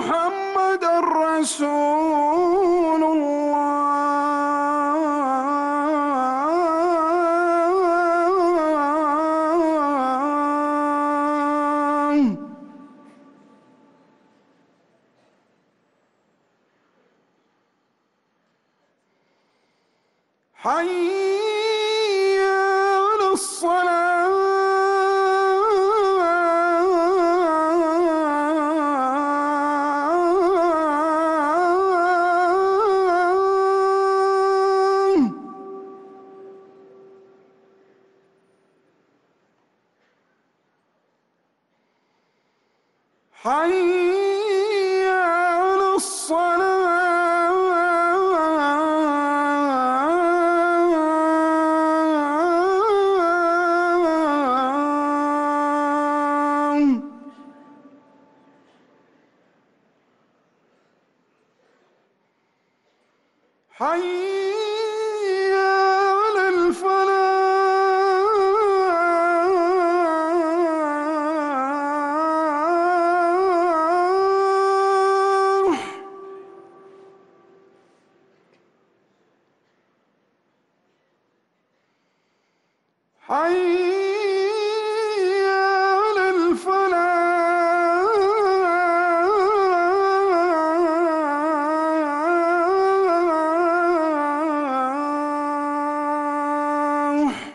محمد رسول الله. حي حي على الصلاة. حي الفلاح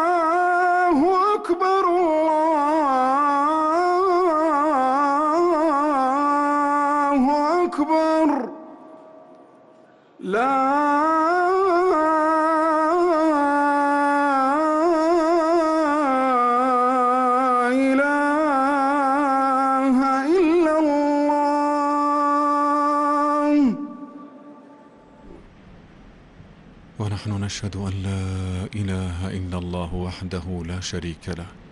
الله أكبر الله لا إله إلا الله. ونحن نشهد أن لا إله إلا الله وحده لا شريك له.